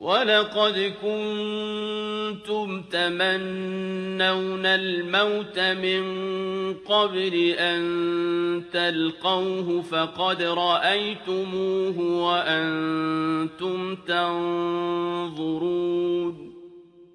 وَلَقَدْ كُنتُمْ تَمَنَّوْنَ الْمَوْتَ مِن قَبْلِ أَن تَلْقَوْهُ فَقَدْ رَأَيْتُمُوهُ وَأَنتُمْ تَنظُرُونَ.